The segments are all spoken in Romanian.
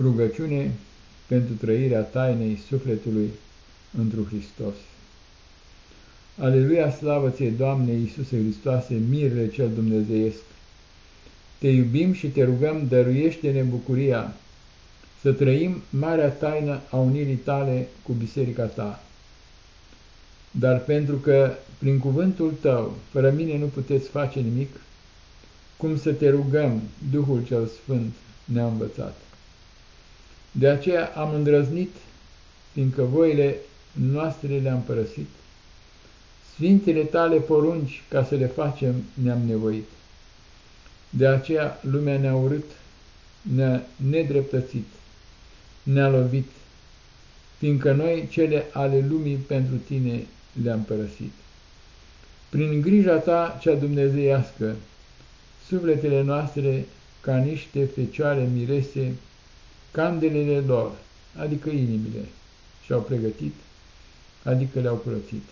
Rugăciune pentru trăirea tainei sufletului întru Hristos. Aleluia, slavă ție, Doamne Iisuse Hristoase, mirele cel dumnezeiesc! Te iubim și te rugăm, dăruiește-ne bucuria să trăim marea taină a unirii tale cu biserica ta. Dar pentru că prin cuvântul tău, fără mine nu puteți face nimic, cum să te rugăm, Duhul cel Sfânt ne-a învățat. De aceea am îndrăznit, fiindcă voile noastre le-am părăsit, Sfintele tale porunci ca să le facem ne-am nevoit. De aceea lumea ne-a urât, ne-a nedreptățit, ne-a lovit, fiindcă noi cele ale lumii pentru tine le-am părăsit. Prin grija ta cea dumnezeiască, sufletele noastre ca niște fecioare mirese, candelele lor, adică inimile, și-au pregătit, adică le-au curățit.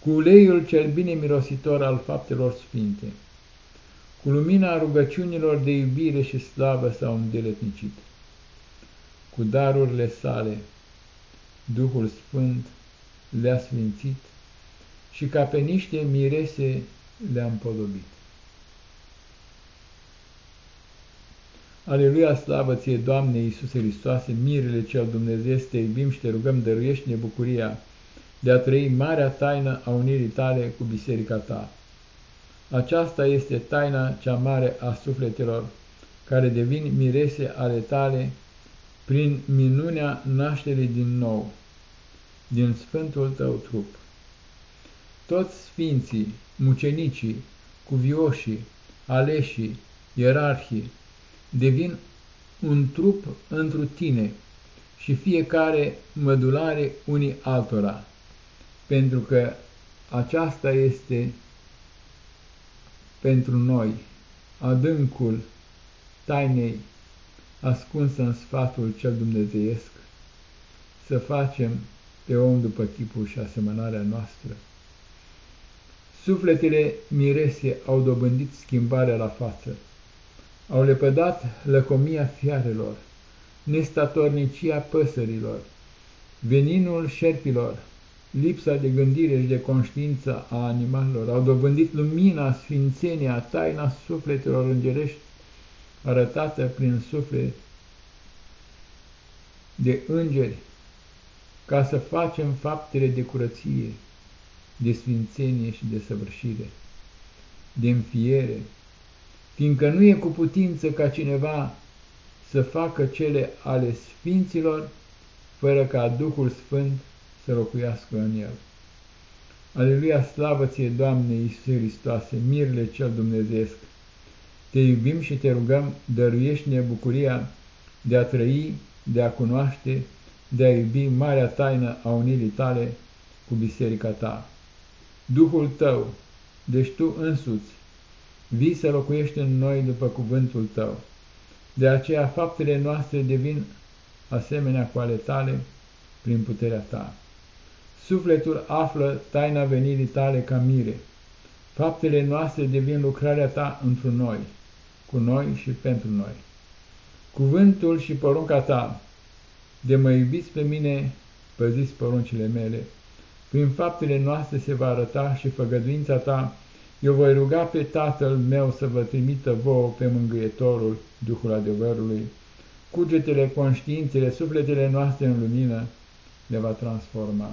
Cu uleiul cel bine mirositor al faptelor sfinte, cu lumina rugăciunilor de iubire și slavă s-au îndeletnicit, cu darurile sale, Duhul Sfânt le-a sfințit și ca pe niște mirese le-a împodobit. Aleluia, slavă ție, Doamne Iisuse Hristoase, mirele cel Dumnezeu, te iubim și te rugăm, dăruiește-ne bucuria de a trăi marea taină a unirii tale cu biserica ta. Aceasta este taina cea mare a sufletelor, care devin mirese ale tale prin minunea nașterii din nou, din sfântul tău trup. Toți sfinții, mucenicii, cuvioșii, aleșii, ierarhii, devin un trup întru tine și fiecare mădulare unii altora, pentru că aceasta este pentru noi adâncul tainei ascunsă în sfatul cel dumnezeiesc, să facem pe om după chipul și asemănarea noastră. Sufletele mirese au dobândit schimbarea la față, au lepădat lăcomia fiarelor, nestatornicia păsărilor, veninul șerpilor, lipsa de gândire și de conștiință a animalelor, au dobândit lumina, sfințenia, taina sufletelor îngerești, arătată prin suflet de îngeri, ca să facem faptele de curăție, de sfințenie și de săvârșire, de înfiere, fiindcă nu e cu putință ca cineva să facă cele ale sfinților, fără ca Duhul Sfânt să locuiască în el. Aleluia, slavă ție, Doamne Iisuse Hristoase, mirele cel dumnezeesc! Te iubim și te rugăm, dăruiește-ne bucuria de a trăi, de a cunoaște, de a iubi marea taină a unirii tale cu biserica ta. Duhul tău, deci tu însuți, vii să locuiești în noi după cuvântul tău. De aceea faptele noastre devin asemenea cu ale tale prin puterea ta. Sufletul află taina venirii tale ca mire. Faptele noastre devin lucrarea ta într noi, cu noi și pentru noi. Cuvântul și porunca ta, de mă iubiți pe mine, păziți poruncile mele, prin faptele noastre se va arăta și făgăduința ta, eu voi ruga pe Tatăl meu să vă trimită vouă pe Mângâietorul, Duhul adevărului, cugetele, conștiințele, sufletele noastre în lumină le va transforma.